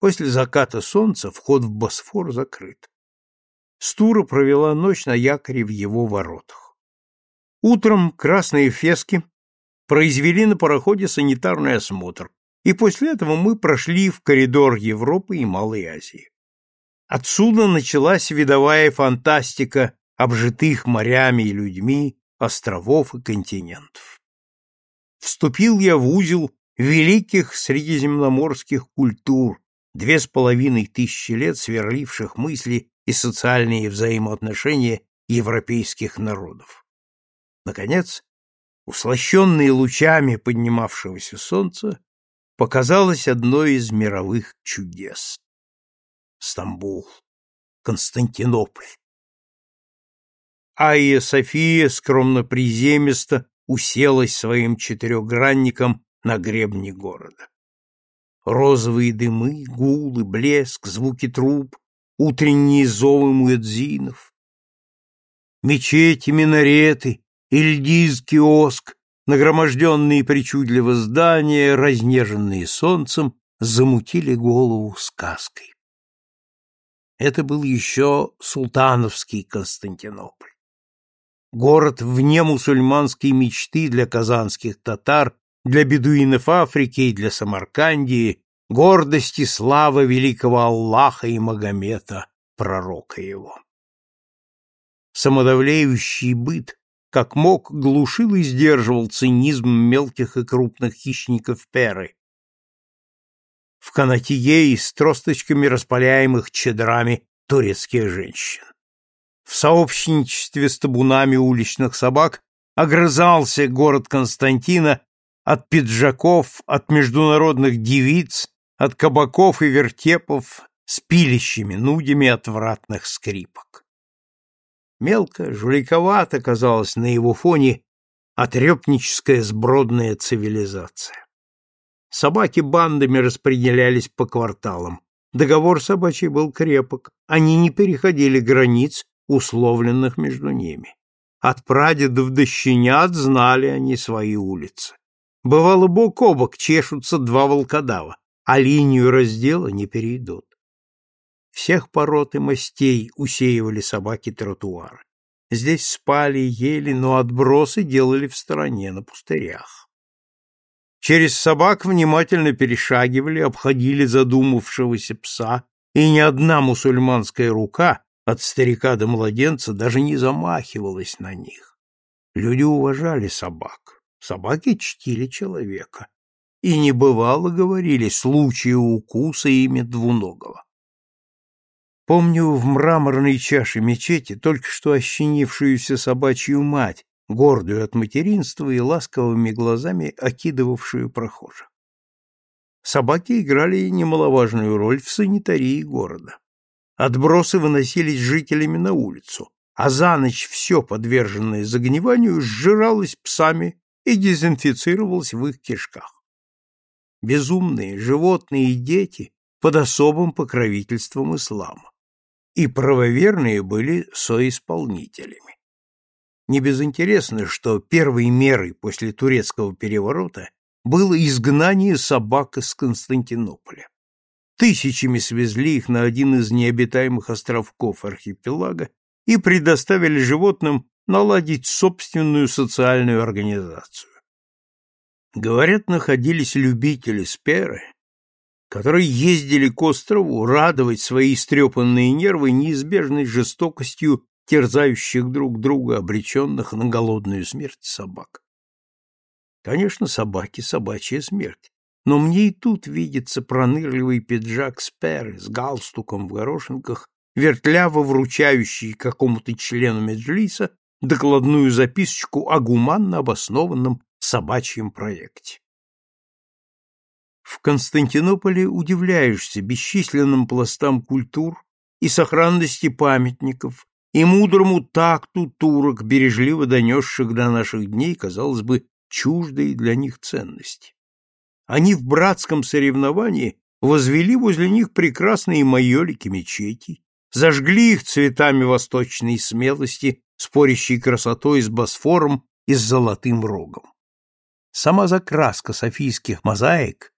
После заката солнца вход в Босфор закрыт. Стура провела ночь на якоре в его воротах. Утром красные фески произвели на пароходе санитарный осмотр, и после этого мы прошли в коридор Европы и Малой Азии. Отсюда началась видовая фантастика обжитых морями и людьми островов и континентов. Вступил я в узел великих средиземноморских культур, две с половиной тысячи лет сверливших мысли и социальные взаимоотношения европейских народов. Наконец, услощенные лучами поднимавшегося солнца, показалось одно из мировых чудес. Стамбул, Константинополь. Айя София скромно приземисто уселась своим четырехгранником на гребне города. Розовые дымы, гулы, блеск, звуки труб, утренние зовы муэдзинов. Мечети, минареты, Ильдиз, киоск, нагроможденные причудливо здания, разнеженные солнцем, замутили голову сказкой. Это был еще султановский Константинополь. Город вне мусульманской мечты для казанских татар для бедуинов Африки и для Самаркандии, гордость и слава великого Аллаха и Магомета, пророка его. Самодавлеющий быт, как мог, глушил и сдерживал цинизм мелких и крупных хищников перы. В канатие с тросточками распаляемых чедрами турецких женщин. В сообщничестве с табунами уличных собак огрызался город Константина от пиджаков, от международных девиц, от кабаков и вертепов с пилищами, нудями отвратных скрипок. Мелко, жуликовато казалась на его фоне отрепническая сбродная цивилизация. Собаки бандами распределялись по кварталам. Договор собачий был крепок, они не переходили границ, условленных между ними. От прадедов до щенят знали они свои улицы. Бывало, бок о бок чешутся два волкодава, а линию раздела не перейдут. Всех пород и мастей усеивали собаки тротуары. Здесь спали, ели, но отбросы делали в стороне, на пустырях. Через собак внимательно перешагивали, обходили задумавшегося пса, и ни одна мусульманская рука, от старика до младенца, даже не замахивалась на них. Люди уважали собак. Собаки чтили человека. И не бывало, говорили, случая укуса ими двуногого. Помню в мраморной чаше мечети только что ощенившуюся собачью мать, гордую от материнства и ласковыми глазами окидывавшую прохожих. Собаки играли немаловажную роль в санитарии города. Отбросы выносились жителями на улицу, а за ночь все подверженное загниванию сжиралось псами и дезинфицировалась в их кишках. Безумные животные и дети под особым покровительством ислама. И правоверные были соисполнителями. Не безинтересно, что первой мерой после турецкого переворота было изгнание собак из Константинополя. Тысячами свезли их на один из необитаемых островков архипелага и предоставили животным наладить собственную социальную организацию. Говорят, находились любители сперы, которые ездили к острову радовать свои истрепанные нервы неизбежной жестокостью терзающих друг друга, обреченных на голодную смерть собак. Конечно, собаки — собачья смерть, но мне и тут видится пронырливый пиджак сперы с галстуком в горошинках, вертляво вручающий какому-то члену меджлиса докладную записочку о гуманно обоснованном собачьем проекте. В Константинополе удивляешься бесчисленным пластам культур и сохранности памятников, и мудрому такту турок, бережливо донесших до наших дней, казалось бы, чуждые для них ценности. Они в братском соревновании возвели возле них прекрасные майолики мечетей, зажгли их цветами восточной смелости спорящей красотой с Босфором и с золотым рогом. Сама закраска софийских мозаик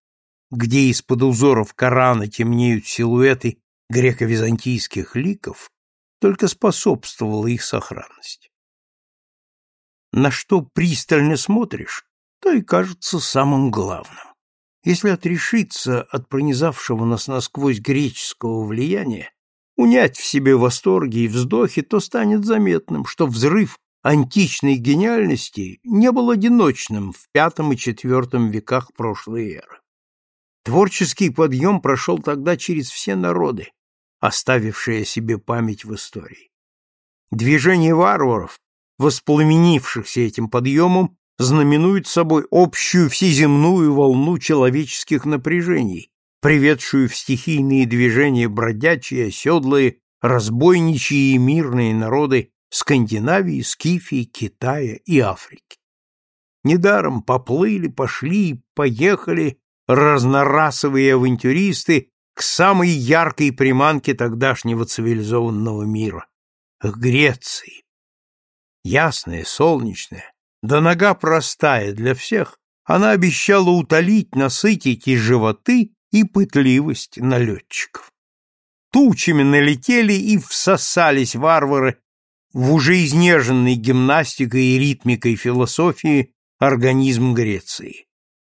где из-под узоров Корана темнеют силуэты греко-византийских ликов, только способствовало их сохранности. На что пристально смотришь, то и кажется самым главным. Если отрешиться от пронизавшего нас насквозь греческого влияния, унять в себе восторги и вздохи, то станет заметным, что взрыв античной гениальности не был одиночным в V и IV веках прошлой эры. Творческий подъем прошел тогда через все народы, оставившие себе память в истории. Движение варваров, воспламенившихся этим подъемом, знаменует собой общую всеземную волну человеческих напряжений, приведшую в стихийные движения бродячие, оседлые, разбойничьи и мирные народы Скандинавии, Скифии, Китая и Африки. Недаром поплыли, пошли, поехали разнорасовые авантюристы к самой яркой приманке тогдашнего цивилизованного мира — к Греции. Ясная, солнечная, да нога простая для всех, она обещала утолить, насытить и животы, и пытливость налетчиков. Тучами налетели и всосались варвары в уже изнеженной гимнастикой и ритмикой философии организм Греции.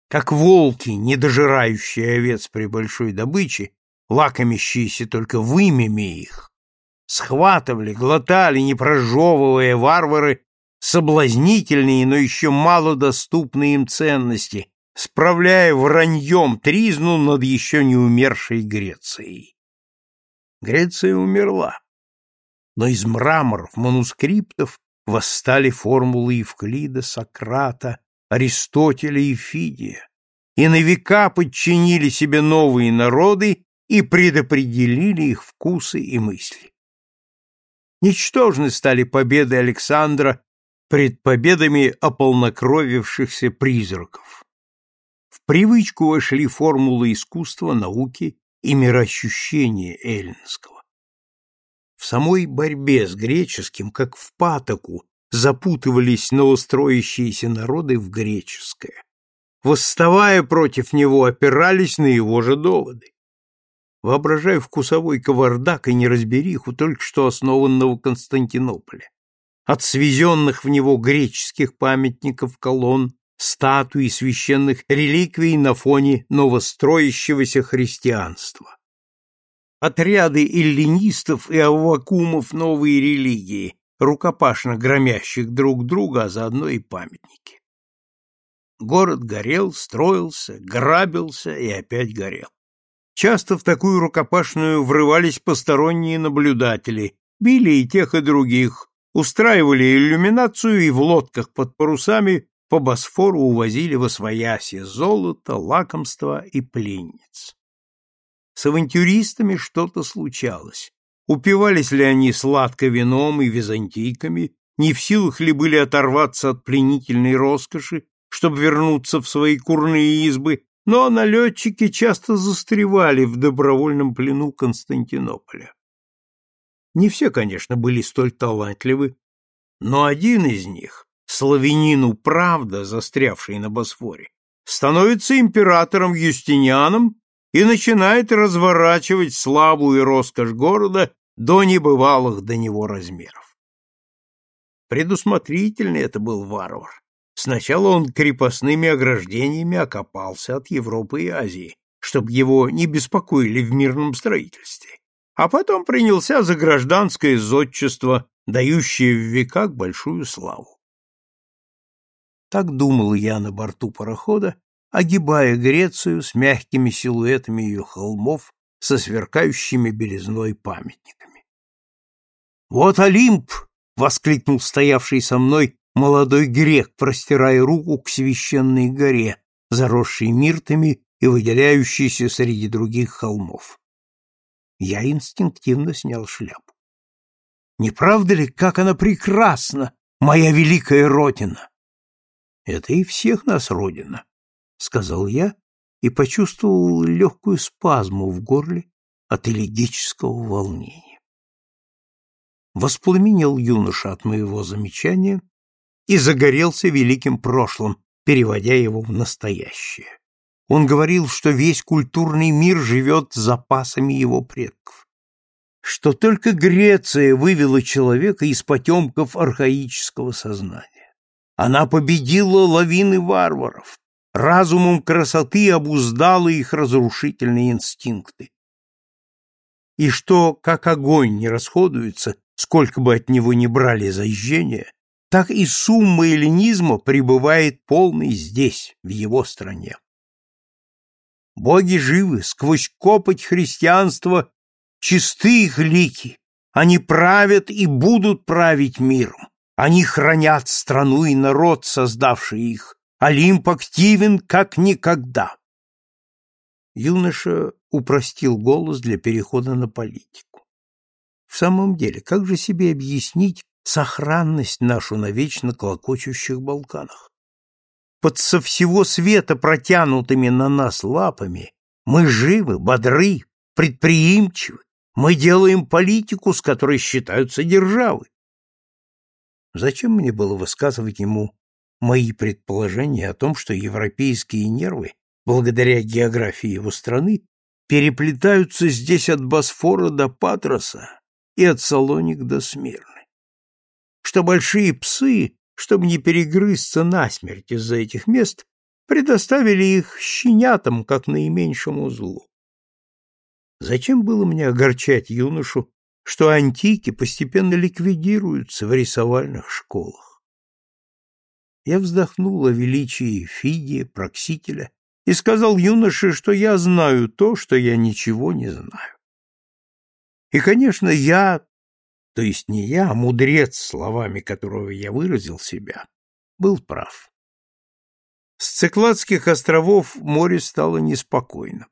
Как волки, не дожирающие овец при большой добыче, лакомящиеся только вымями их, схватывали, глотали, не прожевывая варвары, соблазнительные, но еще малодоступные им ценности, справляя враньем тризну над еще не умершей Грецией. Греция умерла но из мраморов, манускриптов восстали формулы Евклида, Сократа, Аристотеля и Фидия, и на века подчинили себе новые народы и предопределили их вкусы и мысли. Ничтожны стали победы Александра пред победами ополнокровившихся призраков. Привычку вошли формулы искусства, науки и мироощущения эллинского. В самой борьбе с греческим, как в патоку, запутывались новостроящиеся народы в греческое. Восставая против него, опирались на его же доводы. Воображая вкусовой кавардак и неразбериху только что основанного Константинополя. От свезенных в него греческих памятников, колонн, статуй и священных реликвий на фоне новостроящегося христианства отряды эллинистов и аввакумов новой религии, рукопашно громящих друг друга, а заодно и памятники. Город горел, строился, грабился и опять горел. Часто в такую рукопашную врывались посторонние наблюдатели, били и тех, и других, устраивали иллюминацию и в лодках под парусами по Босфору увозили во свояси золото, лакомства и пленниц. С авантюристами что-то случалось. Упивались ли они сладко вином и византийками, не в силах ли были оторваться от пленительной роскоши, чтобы вернуться в свои курные избы, но налетчики часто застревали в добровольном плену Константинополя. Не все, конечно, были столь талантливы, но один из них, славянину Правда, застрявший на Босфоре, становится императором Юстинианом и начинает разворачивать славу роскошь города до небывалых до него размеров. Предусмотрительный это был варвар. Сначала он крепостными ограждениями окопался от Европы и Азии, чтобы его не беспокоили в мирном строительстве, а потом принялся за гражданское зодчество, дающее в веках большую славу. Так думал я на борту парохода, огибая Грецию с мягкими силуэтами ее холмов, со сверкающими белизной памятниками. «Вот Олимп!» — воскликнул стоявший со мной молодой грек, простирая руку к священной горе, заросшей миртами и выделяющейся среди других холмов. Я инстинктивно снял шляпу. Не правда ли, как она прекрасна, моя великая родина? Это и всех нас родина, сказал я и почувствовал легкую спазму в горле от элегического волнения. Воспламенел юноша от моего замечания и загорелся великим прошлым, переводя его в настоящее. Он говорил, что весь культурный мир живет запасами его предков, что только Греция вывела человека из потемков архаического сознания. Она победила лавины варваров, разумом красоты обуздала их разрушительные инстинкты. И что, как огонь не расходуется, сколько бы от него ни брали зажжения, так и сумма эллинизма пребывает полной здесь, в его стране. Боги живы, сквозь копоть христианства чисты их лики, они правят и будут править миром, они хранят страну и народ, создавший их, Олимп активен, как никогда. Юноша упростил голос для перехода на политику. В самом деле, как же себе объяснить сохранность нашу на вечно клокочущих Балканах? Под со всего света протянутыми на нас лапами мы живы, бодры, предприимчивы, мы делаем политику, с которой считаются державы. Зачем мне было высказывать ему мои предположения о том, что европейские нервы, благодаря географии его страны, переплетаются здесь от Босфора до Патроса и от Салоник до Смирны. Что большие псы, чтобы не перегрызться насмерть из-за этих мест, предоставили их щенятам как наименьшему злу. Зачем было мне огорчать юношу, что антики постепенно ликвидируются в рисовальных школах? Я вздохнул о величии Фидия, Проксителя, и сказал юноше, что я знаю то, что я ничего не знаю. И, конечно, я, то есть не я, а мудрец, словами которого я выразил себя, был прав. С Цикладских островов море стало неспокойно.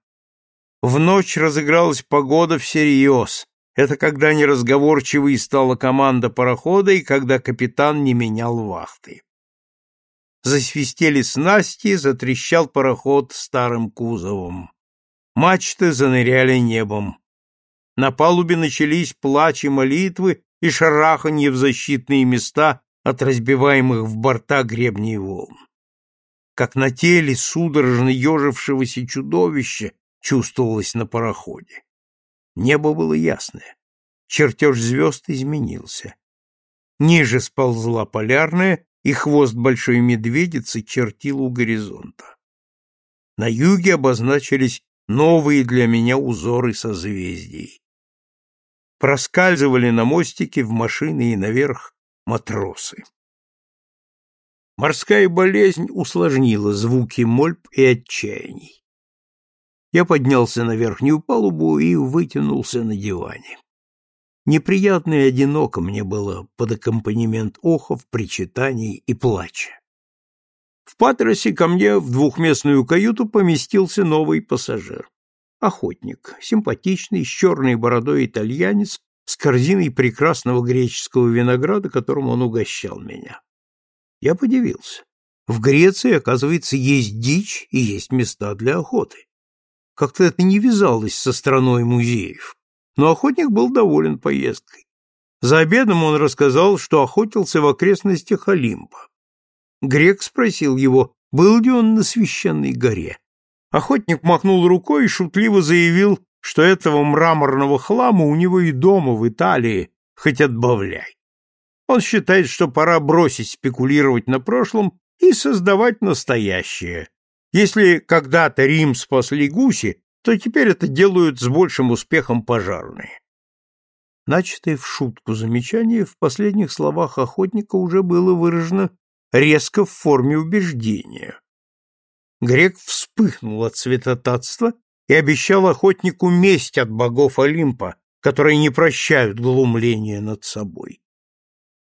В ночь разыгралась погода всерьез. Это когда неразговорчивой стала команда парохода и когда капитан не менял вахты. Засвистели снасти, затрещал пароход старым кузовом. Мачты заныряли небом. На палубе начались плач и молитвы и шараханье в защитные места от разбиваемых в борта гребней волн. Как на теле судорожно ежившегося чудовища чувствовалось на пароходе. Небо было ясное. Чертеж звезд изменился. Ниже сползла полярная, и хвост большой медведицы чертил у горизонта. На юге обозначились новые для меня узоры созвездий. Проскальзывали на мостике в машины и наверх матросы. Морская болезнь усложнила звуки мольб и отчаяний. Я поднялся на верхнюю палубу и вытянулся на диване. Неприятно и одиноко мне было под аккомпанемент охов, причитаний и плача. В Патросе ко мне в двухместную каюту поместился новый пассажир. Охотник, симпатичный, с черной бородой итальянец, с корзиной прекрасного греческого винограда, которым он угощал меня. Я подивился. В Греции, оказывается, есть дичь и есть места для охоты. Как-то это не вязалось со страной музеев но охотник был доволен поездкой. За обедом он рассказал, что охотился в окрестностях Олимпа. Грек спросил его, был ли он на священной горе. Охотник махнул рукой и шутливо заявил, что этого мраморного хлама у него и дома в Италии, хоть отбавляй. Он считает, что пора бросить спекулировать на прошлом и создавать настоящее. Если когда-то Рим спасли гуси, то теперь это делают с большим успехом пожарные. Начатое в шутку замечание в последних словах охотника уже было выражено резко в форме убеждения. Грек вспыхнул от святотатства и обещал охотнику месть от богов Олимпа, которые не прощают глумления над собой.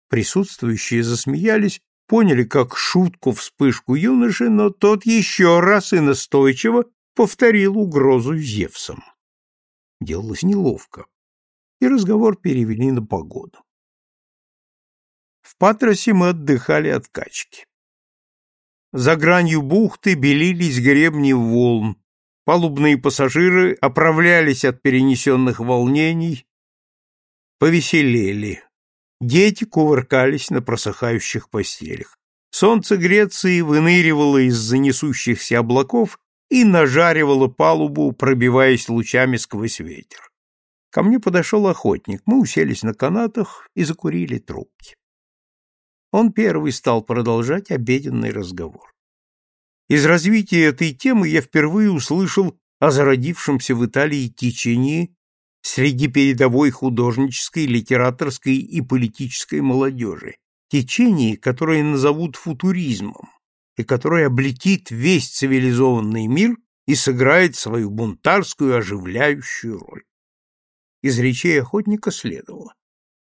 Присутствующие засмеялись, поняли как шутку вспышку юноши, но тот еще раз и настойчиво повторил угрозу Зевсом. Делалось неловко, и разговор перевели на погоду. В Патросе мы отдыхали от качки. За гранью бухты белились гребни волн, палубные пассажиры оправлялись от перенесенных волнений, повеселели. Дети кувыркались на просыхающих постелях. Солнце Греции выныривало из-за несущихся облаков и нажаривала палубу, пробиваясь лучами сквозь ветер. Ко мне подошел охотник, мы уселись на канатах и закурили трубки. Он первый стал продолжать обеденный разговор. Из развития этой темы я впервые услышал о зародившемся в Италии течении среди передовой художнической, литераторской и политической молодежи, течении, которое назовут футуризмом и которое облетит весь цивилизованный мир и сыграет свою бунтарскую оживляющую роль. Из речей охотника следовало.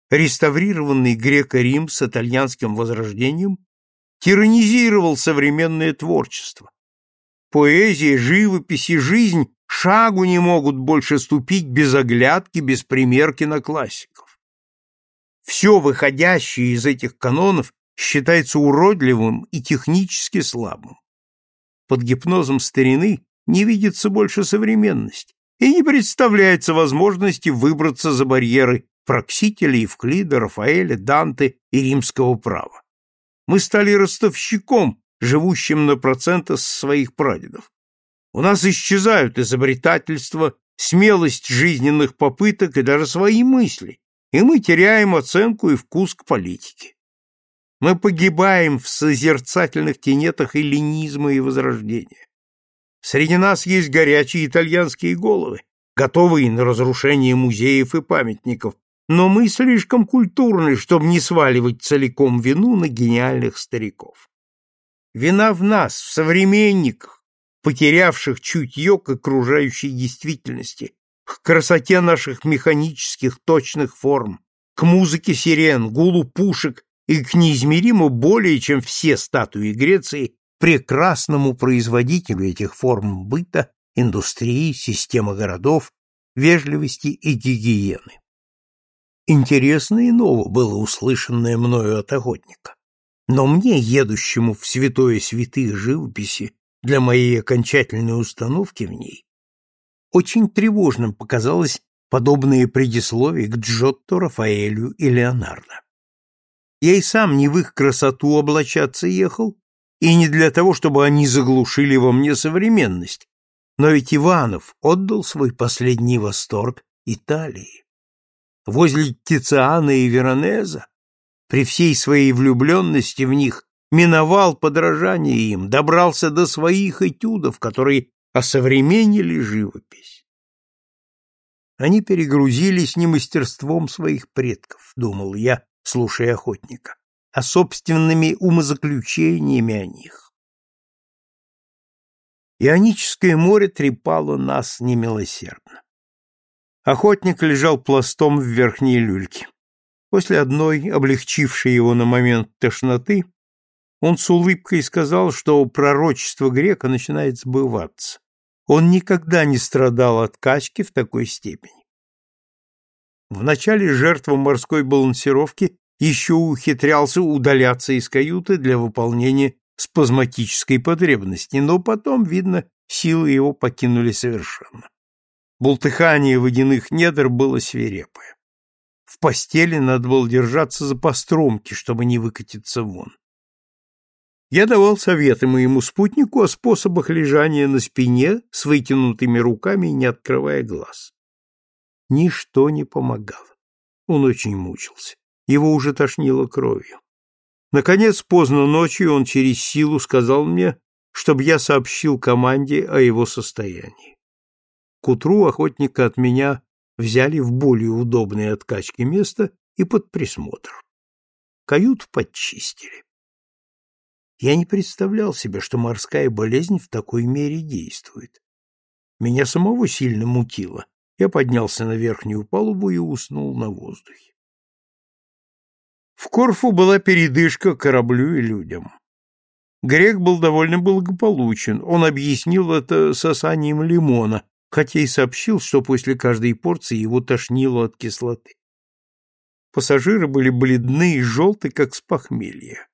Реставрированный греко-рим с итальянским возрождением тиранизировал современное творчество. Поэзия, живопись и жизнь шагу не могут больше ступить без оглядки, без примерки на классиков. Все выходящее из этих канонов считается уродливым и технически слабым. Под гипнозом старины не видится больше современность и не представляется возможности выбраться за барьеры Проксителя, Евклида, Рафаэля, Данте и римского права. Мы стали ростовщиком, живущим на проценты своих прадедов. У нас исчезают изобретательство, смелость жизненных попыток и даже свои мысли, и мы теряем оценку и вкус к политике. Мы погибаем в созерцательных тенетах эллинизма и возрождения. Среди нас есть горячие итальянские головы, готовые на разрушение музеев и памятников, но мы слишком культурны, чтобы не сваливать целиком вину на гениальных стариков. Вина в нас, в современниках, потерявших чутье к окружающей действительности, к красоте наших механических точных форм, к музыке сирен, гулу пушек и к неизмеримо более, чем все статуи Греции, прекрасному производителю этих форм быта, индустрии, системы городов, вежливости и гигиены. Интересно и ново было услышанное мною от охотника. Но мне, едущему в святое святых живописи, для моей окончательной установки в ней, очень тревожным показалось подобное предисловие к Джотто, Рафаэлю и Леонардо. Я и сам не в их красоту облачаться ехал, и не для того, чтобы они заглушили во мне современность, но ведь Иванов отдал свой последний восторг Италии. Возле Тициана и Веронеза, при всей своей влюбленности в них, миновал подражание им, добрался до своих этюдов, которые осовременили живопись. Они перегрузились не мастерством своих предков, думал я, слушая охотника, а собственными умозаключениями о них. Ионическое море трепало нас немилосердно. Охотник лежал пластом в верхней люльке. После одной, облегчившей его на момент тошноты, он с улыбкой сказал, что пророчество грека начинает сбываться. Он никогда не страдал от качки в такой степени. Вначале жертва морской балансировки еще ухитрялся удаляться из каюты для выполнения спазматической потребности, но потом, видно, силы его покинули совершенно. Бултыхание водяных недр было свирепое. В постели надо было держаться за постромки, чтобы не выкатиться вон. Я давал советы моему спутнику о способах лежания на спине с вытянутыми руками, не открывая глаз. Ничто не помогало. Он очень мучился его уже тошнило кровью. Наконец, поздно ночью он через силу сказал мне, чтобы я сообщил команде о его состоянии. К утру охотника от меня взяли в более удобное от качки место и под присмотр. Каюту подчистили. Я не представлял себе, что морская болезнь в такой мере действует. Меня самого сильно мутило. Я поднялся на верхнюю палубу и уснул на воздухе. В Корфу была передышка кораблю и людям. Грек был довольно благополучен, он объяснил это сосанием лимона, хотя и сообщил, что после каждой порции его тошнило от кислоты. Пассажиры были бледны и желты, как с похмелья.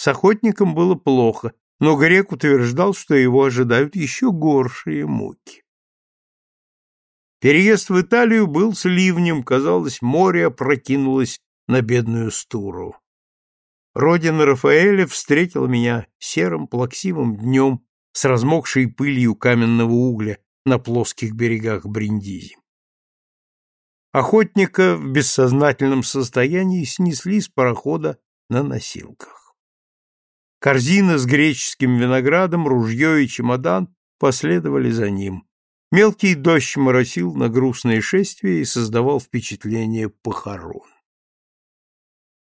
С охотником было плохо, но Грек утверждал, что его ожидают еще горшие муки. Переезд в Италию был с ливнем, казалось, море опрокинулось на бедную стуру. Родина Рафаэля встретила меня серым плаксивым днем с размокшей пылью каменного угля на плоских берегах Бриндизи. Охотника в бессознательном состоянии снесли с парохода на носилках. Корзина с греческим виноградом, ружье и чемодан последовали за ним. Мелкий дождь моросил на грустное шествие и создавал впечатление похорон.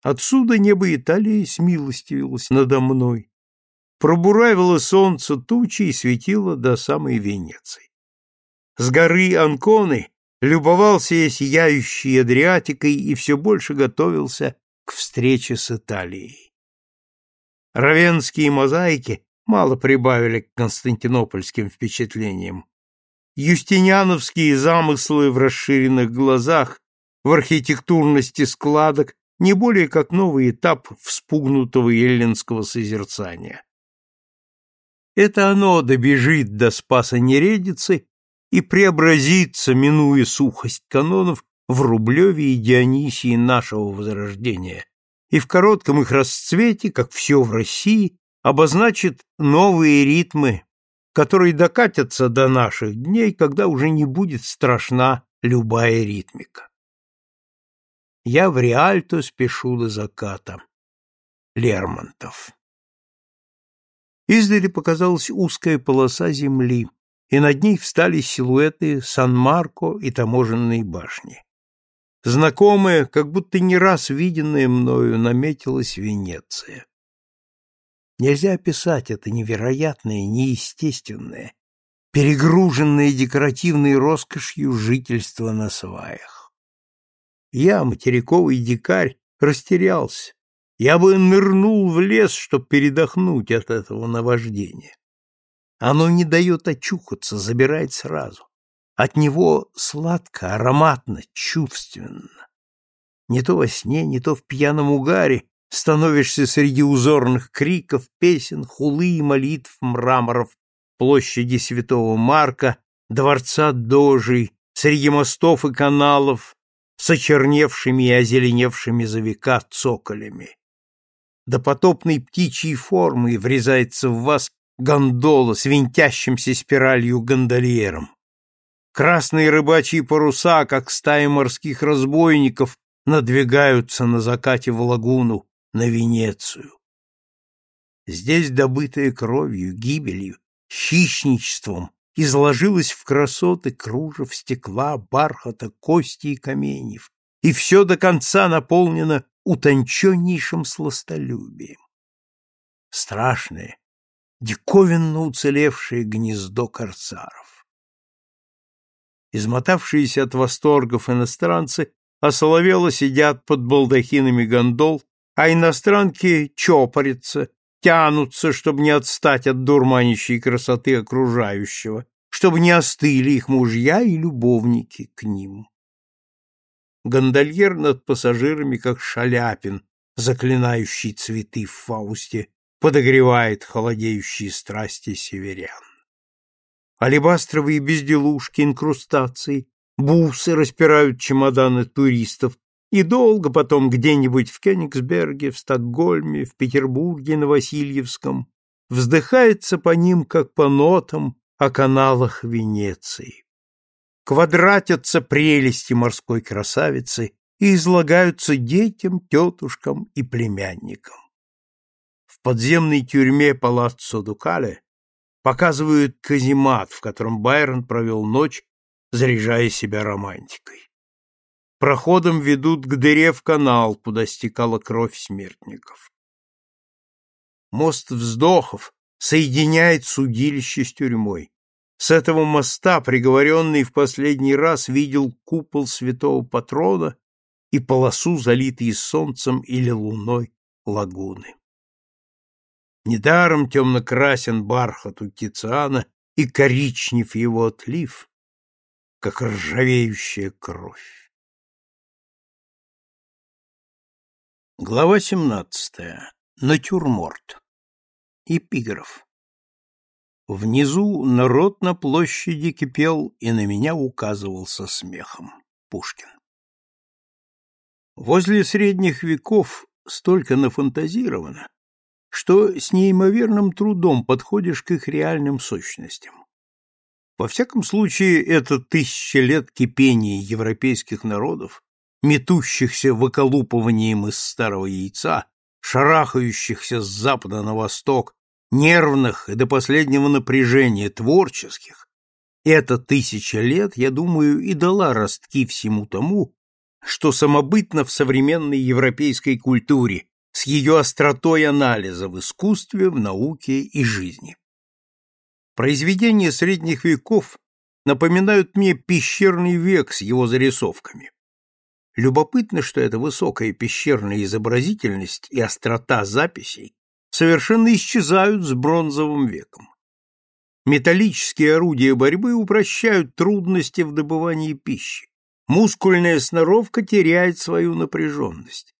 Отсюда небо Италии смилостивилось надо мной. Пробуравило солнце тучи и светило до самой Венеции. С горы Анконы любовался я сияющей Адриатикой и все больше готовился к встрече с Италией. Равенские мозаики мало прибавили к константинопольским впечатлениям. Юстиниановские замыслы в расширенных глазах, в архитектурности складок не более как новый этап вспугнутого эллинского созерцания. Это оно добежит до Спаса Нередицы и преобразится, минуя сухость канонов, в Рублеве и Дионисии нашего Возрождения, и в коротком их расцвете, как все в России, обозначит новые ритмы, которые докатятся до наших дней, когда уже не будет страшна любая ритмика. Я в Риальто спешу до заката. Лермонтов. Издали показалась узкая полоса земли, и над ней встали силуэты Сан-Марко и таможенной башни. Знакомая, как будто не раз виденная мною, наметилась Венеция. Нельзя описать это невероятное, неестественное, перегруженное декоративной роскошью жительство на сваях. Я, материковый дикарь, растерялся. Я бы нырнул в лес, чтобы передохнуть от этого наваждения. Оно не дает очухаться, забирает сразу. От него сладко, ароматно, чувственно. Не то во сне, не то в пьяном угаре становишься среди узорных криков, песен, хулы и молитв мраморов площади Святого Марка, дворца Дожей, среди мостов и каналов, с очерневшими и озеленевшими за века цоколями. До потопной птичьей формы врезается в вас гондола с винтящимся спиралью гондольером. Красные рыбачьи паруса, как стаи морских разбойников, надвигаются на закате в лагуну, на Венецию. Здесь, добытая кровью, гибелью, хищничеством, изложилось в красоты кружев, стекла, бархата, кости и каменьев, и все до конца наполнено утонченнейшим сластолюбием. Страшное, диковинно уцелевшее гнездо корсаров. Измотавшиеся от восторгов иностранцы осоловело сидят под балдахинами гондол, а иностранки чопорятся, тянутся, чтобы не отстать от дурманящей красоты окружающего, чтобы не остыли их мужья и любовники к ним. Гондольер над пассажирами, как шаляпин, заклинающий цветы в Фаусте, подогревает холодеющие страсти северян. Алебастровые безделушки, инкрустации, бусы распирают чемоданы туристов, и долго потом где-нибудь в Кёнигсберге, в Стокгольме, в Петербурге на Васильевском вздыхается по ним, как по нотам о каналах Венеции. Квадратятся прелести морской красавицы и излагаются детям, тетушкам и племянникам подземной тюрьме Палаццо Дукале показывают каземат, в котором Байрон провел ночь, заряжая себя романтикой. Проходом ведут к дыре в канал, куда стекала кровь смертников. Мост вздохов соединяет судилище с тюрьмой. С этого моста приговоренный в последний раз видел купол святого патрона и полосу, залитые солнцем или луной, лагуны. Недаром темно-красен бархат у Тициана и коричнев его отлив, как ржавеющая кровь. Глава семнадцатая. Натюрморт. Эпиграф. Внизу народ на площади кипел и на меня указывался смехом. Пушкин. Возле средних веков столько нафантазировано, что с неимоверным трудом подходишь к их реальным сущностям. Во всяком случае, это тысяча лет кипения европейских народов, метущихся выколупыванием из старого яйца, шарахающихся с запада на восток, нервных и до последнего напряжения творческих, эта тысяча лет, я думаю, и дала ростки всему тому, что самобытно в современной европейской культуре с ее остротой анализа в искусстве, в науке и жизни. Произведения средних веков напоминают мне пещерный век с его зарисовками. Любопытно, что эта высокая пещерная изобразительность и острота записей совершенно исчезают с бронзовым веком. Металлические орудия борьбы упрощают трудности в добывании пищи. Мускульная сноровка теряет свою напряженность.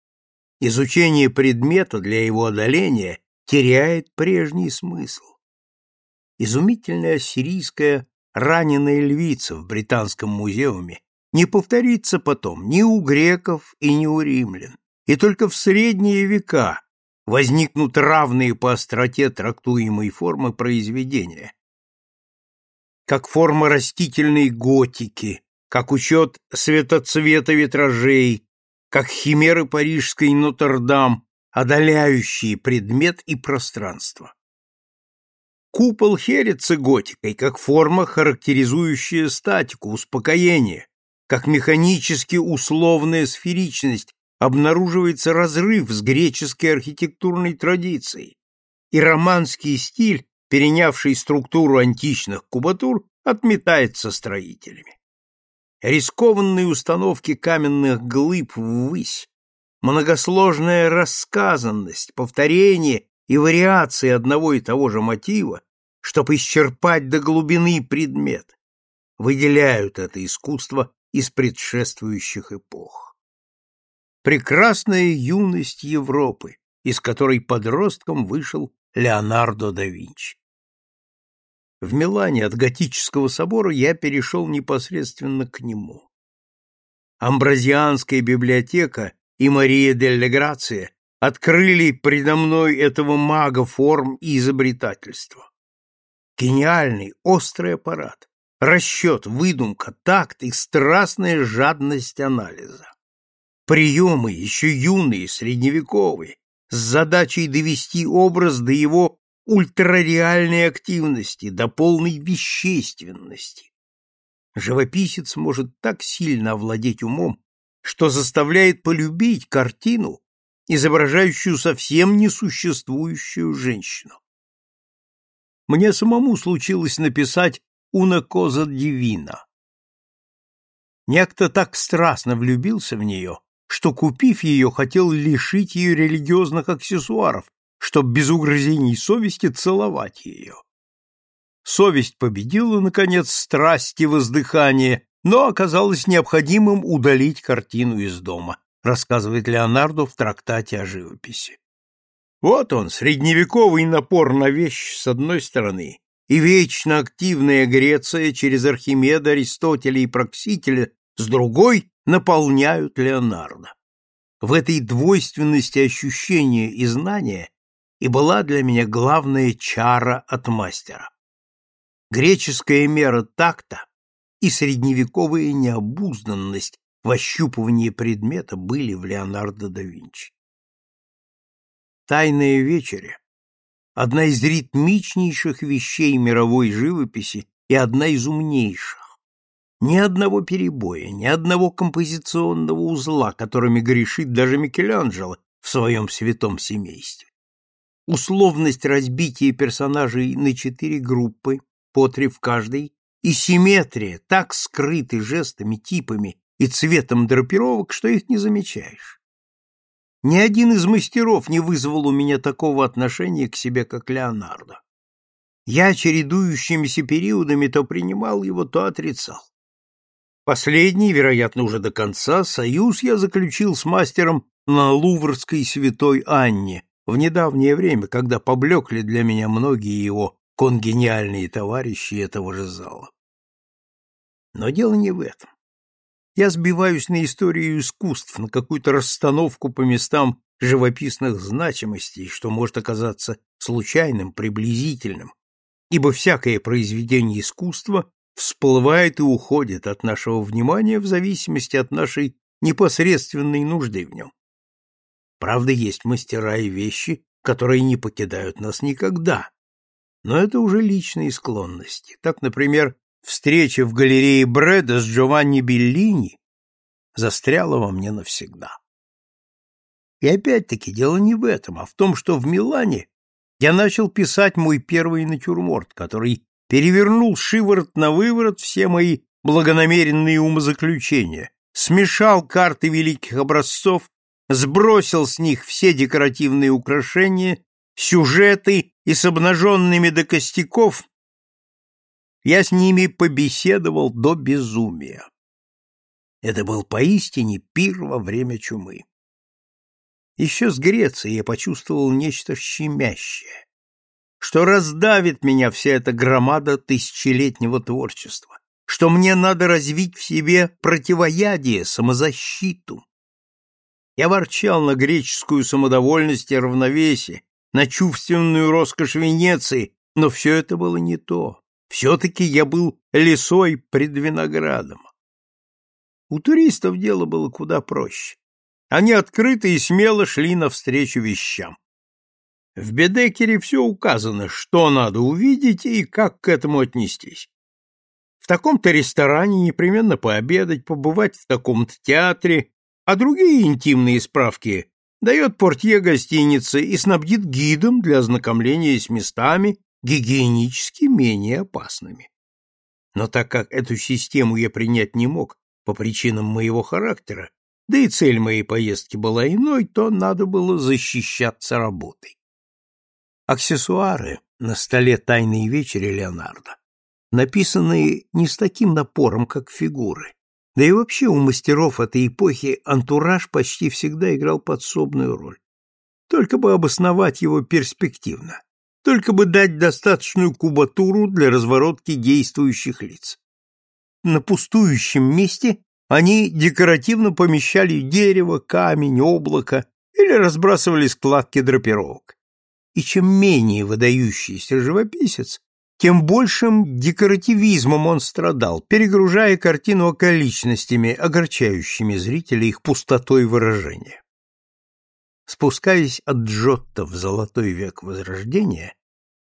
Изучение предмета для его одоления теряет прежний смысл. Изумительная ассирийская раненая львица в Британском музеуме не повторится потом ни у греков и ни у римлян, и только в средние века возникнут равные по остроте трактуемой формы произведения, как форма растительной готики, как учет светоцвета витражей, как химеры парижской Нотр-Дам, одоляющие предмет и пространство. Купол херится готикой, как форма, характеризующая статику, успокоение, как механически условная сферичность, обнаруживается разрыв с греческой архитектурной традицией, и романский стиль, перенявший структуру античных кубатур, отметается строителями. Рискованные установки каменных глыб ввысь, многосложная рассказанность, повторение и вариации одного и того же мотива, чтобы исчерпать до глубины предмет, выделяют это искусство из предшествующих эпох. Прекрасная юность Европы, из которой подростком вышел Леонардо да Винчи. В Милане от готического собора я перешел непосредственно к нему. Амбразианская библиотека и Мария дель Грация открыли предо мной этого мага форм и изобретательства. Гениальный, острый аппарат, расчет, выдумка, такт и страстная жадность анализа. Приемы, еще юные, средневековые, с задачей довести образ до его ультрареальной активности, до полной вещественности. Живописец может так сильно овладеть умом, что заставляет полюбить картину, изображающую совсем несуществующую женщину. Мне самому случилось написать «Уна коза дивина». Некто так страстно влюбился в нее, что, купив ее, хотел лишить ее религиозных аксессуаров, чтобы без угрызений совести целовать ее. Совесть победила, наконец, страсть и воздыхание, но оказалось необходимым удалить картину из дома рассказывает Леонардо в трактате о живописи. Вот он, средневековый напор на вещь с одной стороны, и вечно активная Греция через Архимеда, Аристотеля и Проксителя с другой наполняют Леонардо. В этой двойственности ощущения и знания и была для меня главная чара от мастера. Греческая мера такта и средневековая необузданность в ощупывании предмета были в Леонардо да Винчи. «Тайная вечеря» — одна из ритмичнейших вещей мировой живописи и одна из умнейших. Ни одного перебоя, ни одного композиционного узла, которыми грешит даже Микеланджело в своем святом семействе. Условность разбития персонажей на четыре группы, по три в каждой, и симметрия так скрыты жестами, типами и цветом драпировок, что их не замечаешь. Ни один из мастеров не вызвал у меня такого отношения к себе, как Леонардо. Я чередующимися периодами то принимал его, то отрицал. Последний, вероятно, уже до конца, союз я заключил с мастером на Луврской святой Анне в недавнее время, когда поблекли для меня многие его конгениальные товарищи этого же зала. Но дело не в этом. я сбиваюсь на историю искусств, на какую-то расстановку по местам живописных значимостей, что может оказаться случайным, приблизительным, ибо всякое произведение искусства всплывает и уходит от нашего внимания в зависимости от нашей непосредственной нужды в нем. Правда, есть мастера и вещи, которые не покидают нас никогда, но это уже личные склонности. Так, например, встреча в галерее Бреда с Джованни Беллини застряла во мне навсегда. И опять-таки дело не в этом, а в том, что в Милане я начал писать мой первый натюрморт, который перевернул шиворот на выворот все мои благонамеренные умозаключения, смешал карты великих образцов, сбросил с них все декоративные украшения, сюжеты и с обнаженными до костяков я с ними побеседовал до безумия. Это был поистине пир во время чумы. Еще с Греции я почувствовал нечто щемящее, что раздавит меня вся эта громада тысячелетнего творчества, что мне надо развить в себе противоядие, самозащиту. Я ворчал на греческую самодовольность и равновесие, на чувственную роскошь Венеции, но все это было не то. Все-таки я был лесой пред виноградом. У туристов дело было куда проще. Они открыто и смело шли навстречу вещам. В Бедекере все указано, что надо увидеть и как к этому отнестись. В таком-то ресторане непременно пообедать, побывать в таком-то театре, а другие интимные справки дает портье гостиницы и снабдит гидом для ознакомления с местами, гигиенически менее опасными. Но так как эту систему я принять не мог по причинам моего характера, да и цель моей поездки была иной, то надо было защищаться работой. Аксессуары на столе «Тайной вечери» Леонардо написанные не с таким напором, как фигуры. Да и вообще у мастеров этой эпохи антураж почти всегда играл подсобную роль. Только бы обосновать его перспективно только бы дать достаточную кубатуру для разворотки действующих лиц. На пустующем месте они декоративно помещали дерево, камень, облако или разбрасывали складки драпировок. И чем менее выдающийся живописец, тем большим декоративизмом он страдал, перегружая картину околичностями, огорчающими зрителя их пустотой выражения. Спускаясь от Джотто в золотой век Возрождения,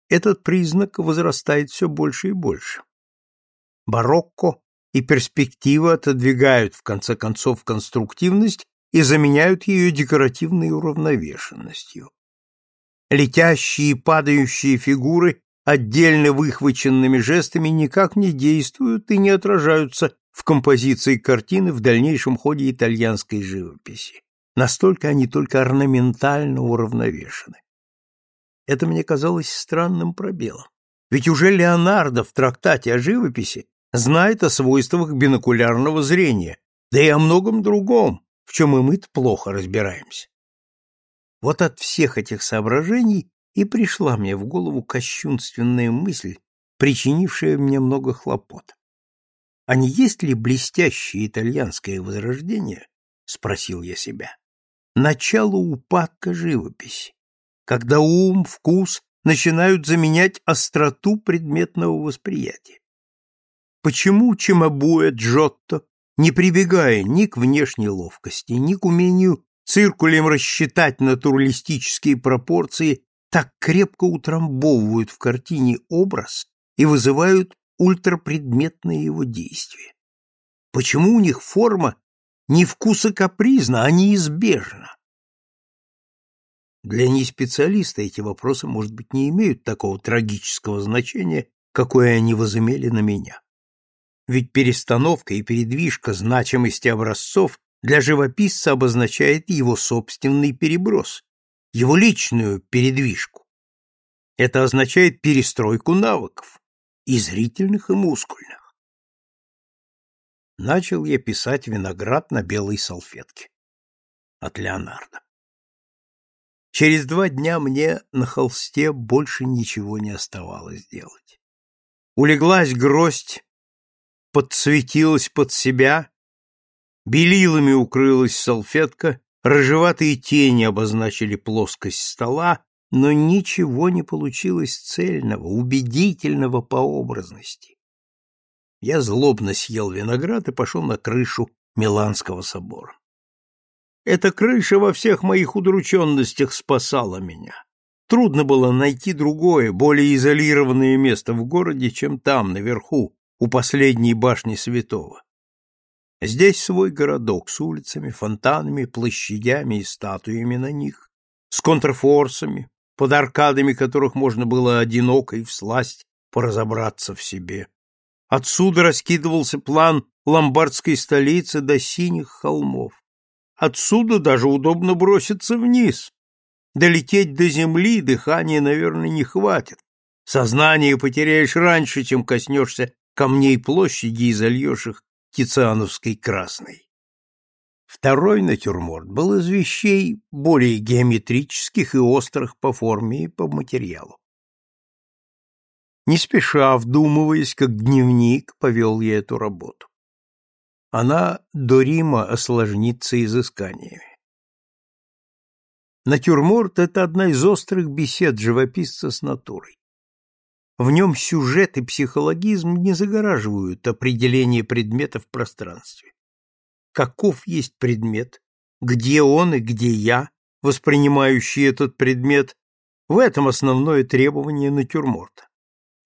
этот признак возрастает все больше и больше. Барокко и перспектива отодвигают, в конце концов, конструктивность и заменяют ее декоративной уравновешенностью. Летящие и падающие фигуры отдельно выхваченными жестами никак не действуют и не отражаются в композиции картины в дальнейшем ходе итальянской живописи. Настолько они только орнаментально уравновешены. Это мне казалось странным пробелом. Ведь уже Леонардо в трактате о живописи знает о свойствах бинокулярного зрения, да и о многом другом, в чем и мы плохо разбираемся. Вот от всех этих соображений и пришла мне в голову кощунственная мысль, причинившая мне много хлопот. А не есть ли блестящее итальянское возрождение, спросил я себя, начало упадка живописи, когда ум, вкус начинают заменять остроту предметного восприятия. Почему Чимабуэ Джотто, не прибегая ни к внешней ловкости, ни к умению циркулем рассчитать натуралистические пропорции, так крепко утрамбовывают в картине образ и вызывают ультрапредметное его действие? Почему у них форма не вкуса капризна, а неизбежна? Для неспециалиста эти вопросы, может быть, не имеют такого трагического значения, какое они возымели на меня. Ведь перестановка и передвижка значимости образцов для живописца обозначает его собственный переброс, его личную передвижку. Это означает перестройку навыков, и зрительных, и мускульных. Начал я писать виноград на белой салфетке. От Леонардо. Через два дня мне на холсте больше ничего не оставалось делать. Улеглась гроздь, подсветилась под себя, Белилами укрылась салфетка, рыжеватые тени обозначили плоскость стола, но ничего не получилось цельного, убедительного по образности. Я злобно съел виноград и пошел на крышу Миланского собора. Эта крыша во всех моих удрученностях спасала меня. Трудно было найти другое, более изолированное место в городе, чем там, наверху, у последней башни святого. Здесь свой городок с улицами, фонтанами, площадями и статуями на них, с контрфорсами, под аркадами которых можно было одиноко и всласть поразобраться в себе. Отсюда раскидывался план ломбардской столицы до синих холмов. Отсюда даже удобно броситься вниз. Долететь до земли дыхания, наверное, не хватит. Сознание потеряешь раньше, чем коснешься камней площади и зальешь их тициановской красной. Второй натюрморт был из вещей более геометрических и острых по форме и по материалу. Не спеша, вдумываясь, как дневник, повел я эту работу. Она до Рима осложнится изысканиями. Натюрморт — это одна из острых бесед живописца с натурой. В нем сюжет и психологизм не загораживают определение предмета в пространстве. Каков есть предмет, где он и где я, воспринимающий этот предмет, в этом основное требование натюрморта.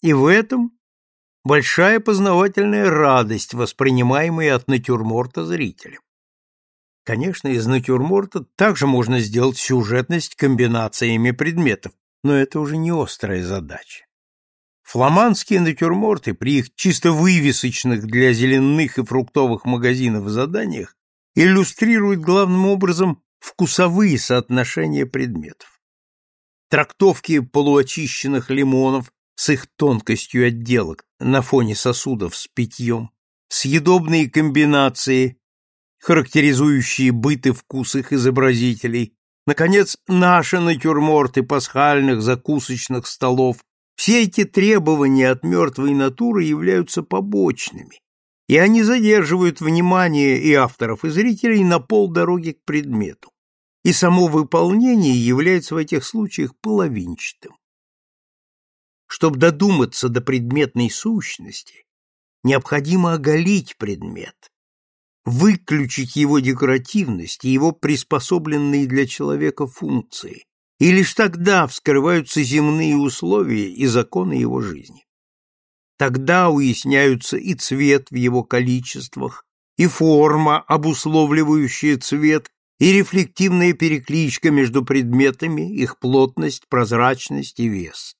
И в этом большая познавательная радость, воспринимаемая от натюрморта зрителем. Конечно, из натюрморта также можно сделать сюжетность комбинациями предметов, но это уже не острая задача. Фламандские натюрморты при их чисто вывесочных для зеленых и фруктовых магазинов заданиях иллюстрируют главным образом вкусовые соотношения предметов. Трактовки полуочищенных лимонов с их тонкостью отделок на фоне сосудов с питьем, съедобные комбинации, характеризующие быт и вкус их изобразителей, наконец, наши натюрморты пасхальных закусочных столов все эти требования от мертвой натуры являются побочными, и они задерживают внимание и авторов, и зрителей на полдороги к предмету. И само выполнение является в этих случаях половинчатым. Чтобы додуматься до предметной сущности, необходимо оголить предмет, выключить его декоративность и его приспособленные для человека функции, и лишь тогда вскрываются земные условия и законы его жизни. Тогда уясняются и цвет в его количествах, и форма, обусловливающая цвет, и рефлективная перекличка между предметами, их плотность, прозрачность и вес.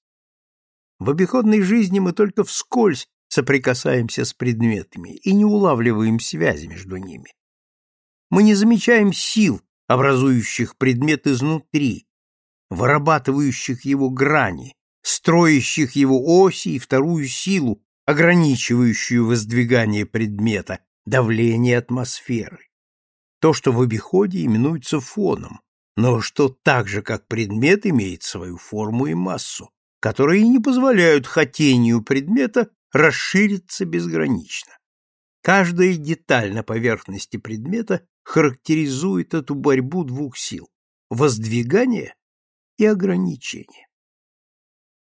В обиходной жизни мы только вскользь соприкасаемся с предметами и не улавливаем связи между ними. Мы не замечаем сил, образующих предмет изнутри, вырабатывающих его грани, строящих его оси и вторую силу, ограничивающую воздвигание предмета, давление атмосферы. То, что в обиходе именуется фоном, но что так же, как предмет, имеет свою форму и массу, которые не позволяют хотению предмета расшириться безгранично. Каждая деталь на поверхности предмета характеризует эту борьбу двух сил – воздвигание и ограничения.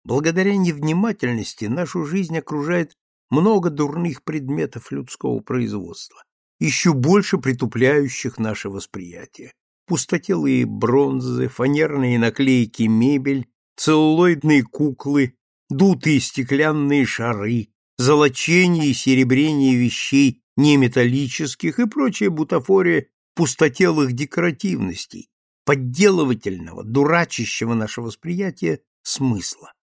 Благодаря невнимательности нашу жизнь окружает много дурных предметов людского производства, еще больше притупляющих наше восприятие. Пустотелые бронзы, фанерные наклейки мебель, целлулоидные куклы, дутые стеклянные шары, золочение и серебрение вещей неметаллических и прочая бутафория пустотелых декоративностей, подделывательного, дурачащего наше восприятие смысла.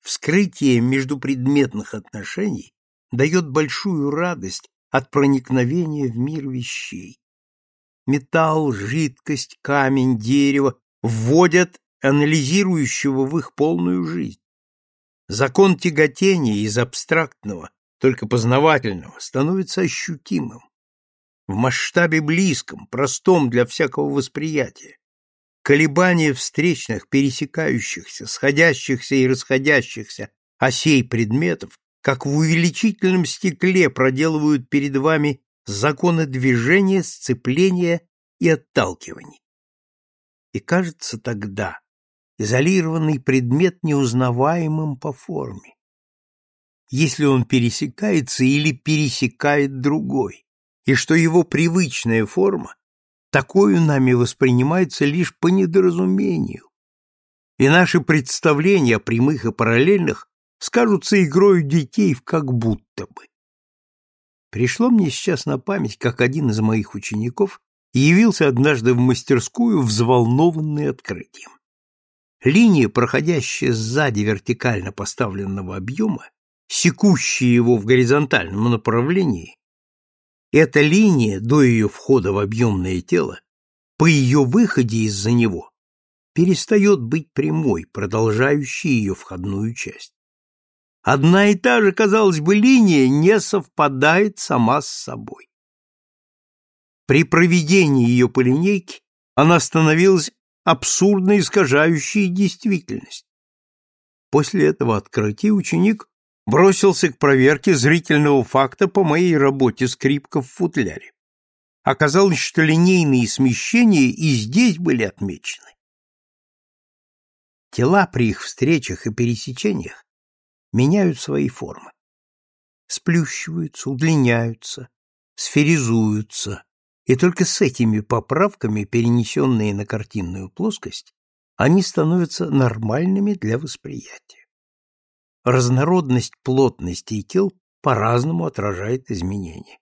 Вскрытие междупредметных отношений дает большую радость от проникновения в мир вещей. Металл, жидкость, камень, дерево вводят анализирующего в их полную жизнь. Закон тяготения из абстрактного, только познавательного, становится ощутимым в масштабе близком, простом для всякого восприятия. Колебания встречных, пересекающихся, сходящихся и расходящихся осей предметов, как в увеличительном стекле проделывают перед вами законы движения, сцепления и отталкиваний. И кажется тогда изолированный предмет неузнаваемым по форме, если он пересекается или пересекает другой, и что его привычная форма такую нами воспринимается лишь по недоразумению, и наши представления о прямых и параллельных скажутся игрою детей в как будто бы. Пришло мне сейчас на память, как один из моих учеников явился однажды в мастерскую, взволнованный открытием. Линия, проходящая сзади вертикально поставленного объема, секущая его в горизонтальном направлении, эта линия до ее входа в объемное тело, по ее выходе из-за него, перестает быть прямой, продолжающей ее входную часть. Одна и та же, казалось бы, линия не совпадает сама с собой. При проведении ее по линейке она становилась абсурдно искажающей действительность. После этого открытия ученик бросился к проверке зрительного факта по моей работе скрипка в футляре. Оказалось, что линейные смещения и здесь были отмечены. Тела при их встречах и пересечениях меняют свои формы. Сплющиваются, удлиняются, сферизуются, и только с этими поправками, перенесенные на картинную плоскость, они становятся нормальными для восприятия разнородность плотностей тел по-разному отражает изменения.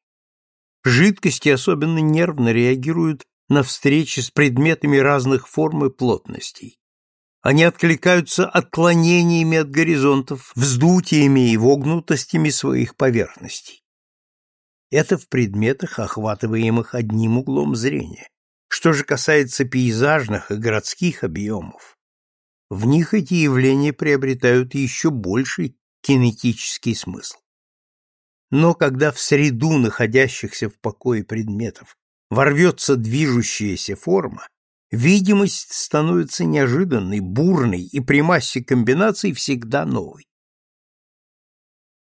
Жидкости особенно нервно реагируют на встречи с предметами разных форм и плотностей. Они откликаются отклонениями от горизонтов, вздутиями и вогнутостями своих поверхностей. Это в предметах, охватываемых одним углом зрения. Что же касается пейзажных и городских объемов, в них эти явления приобретают еще больший кинетический смысл. Но когда в среду находящихся в покое предметов ворвется движущаяся форма, видимость становится неожиданной, бурной и при массе комбинаций всегда новой.